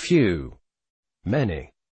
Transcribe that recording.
few, many.